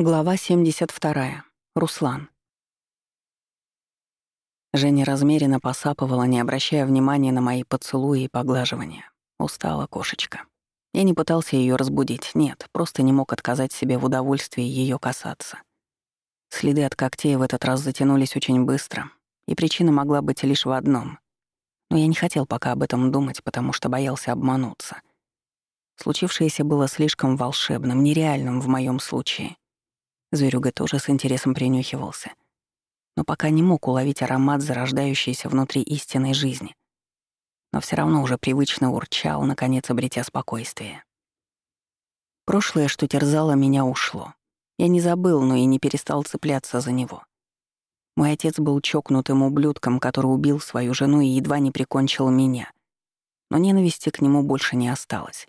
Глава 72. Руслан. Женя размеренно посапывала, не обращая внимания на мои поцелуи и поглаживания. Устала кошечка. Я не пытался ее разбудить, нет, просто не мог отказать себе в удовольствии ее касаться. Следы от когтей в этот раз затянулись очень быстро, и причина могла быть лишь в одном. Но я не хотел пока об этом думать, потому что боялся обмануться. Случившееся было слишком волшебным, нереальным в моем случае — Зверюга тоже с интересом принюхивался. Но пока не мог уловить аромат зарождающейся внутри истинной жизни. Но все равно уже привычно урчал, наконец обретя спокойствие. Прошлое, что терзало меня, ушло. Я не забыл, но и не перестал цепляться за него. Мой отец был чокнутым ублюдком, который убил свою жену и едва не прикончил меня. Но ненависти к нему больше не осталось.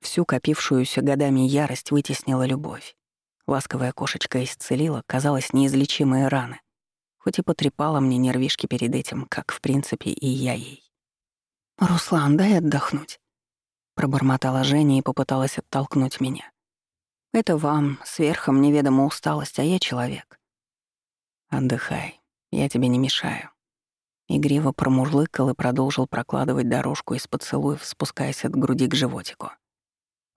Всю копившуюся годами ярость вытеснила любовь. Ласковая кошечка исцелила, казалось, неизлечимые раны, хоть и потрепала мне нервишки перед этим, как, в принципе, и я ей. «Руслан, дай отдохнуть», — пробормотала Женя и попыталась оттолкнуть меня. «Это вам, сверхом неведома усталость, а я человек». «Отдыхай, я тебе не мешаю». Игриво промурлыкал и продолжил прокладывать дорожку из поцелуев, спускаясь от груди к животику.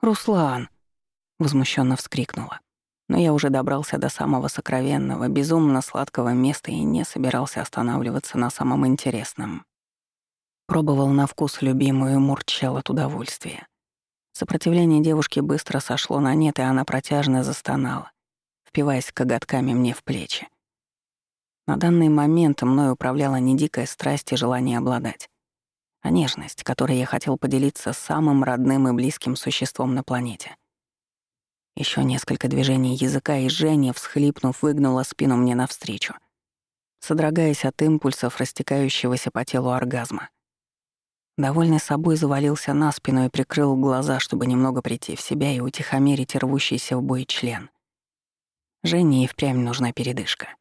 «Руслан!» — возмущенно вскрикнула. Но я уже добрался до самого сокровенного, безумно сладкого места и не собирался останавливаться на самом интересном. Пробовал на вкус любимую и мурчал от удовольствия. Сопротивление девушки быстро сошло на нет, и она протяжно застонала, впиваясь коготками мне в плечи. На данный момент мной управляла не дикая страсть и желание обладать, а нежность, которой я хотел поделиться с самым родным и близким существом на планете — еще несколько движений языка, и Женя, всхлипнув, выгнула спину мне навстречу, содрогаясь от импульсов растекающегося по телу оргазма. Довольный собой завалился на спину и прикрыл глаза, чтобы немного прийти в себя и утихомирить рвущийся в бой член. Жене и впрямь нужна передышка.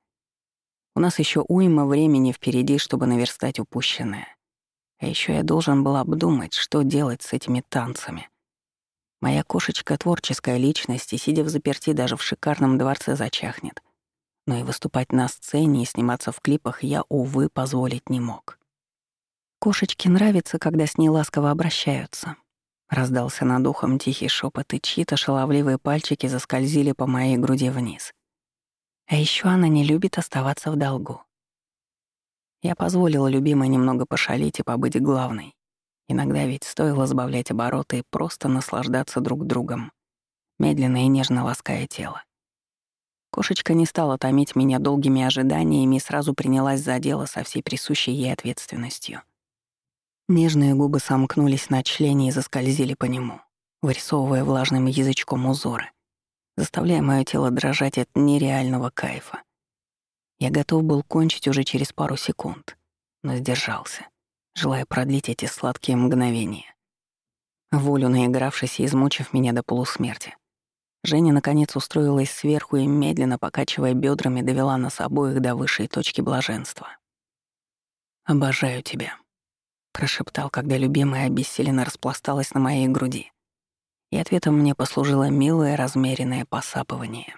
У нас еще уйма времени впереди, чтобы наверстать упущенное. А еще я должен был обдумать, что делать с этими танцами. Моя кошечка — творческая личность, и, сидя в заперти, даже в шикарном дворце зачахнет. Но и выступать на сцене и сниматься в клипах я, увы, позволить не мог. Кошечке нравится, когда с ней ласково обращаются. Раздался над ухом тихий шепот, и чьи-то шаловливые пальчики заскользили по моей груди вниз. А еще она не любит оставаться в долгу. Я позволила любимой немного пошалить и побыть главной. Иногда ведь стоило сбавлять обороты и просто наслаждаться друг другом, медленно и нежно лаская тело. Кошечка не стала томить меня долгими ожиданиями и сразу принялась за дело со всей присущей ей ответственностью. Нежные губы сомкнулись на члене и заскользили по нему, вырисовывая влажным язычком узоры, заставляя мое тело дрожать от нереального кайфа. Я готов был кончить уже через пару секунд, но сдержался желая продлить эти сладкие мгновения. Волю наигравшись и измучив меня до полусмерти. Женя наконец устроилась сверху и, медленно покачивая бедрами, довела нас обоих до высшей точки блаженства. «Обожаю тебя», — прошептал, когда любимая обессиленно распласталась на моей груди. И ответом мне послужило милое размеренное посапывание.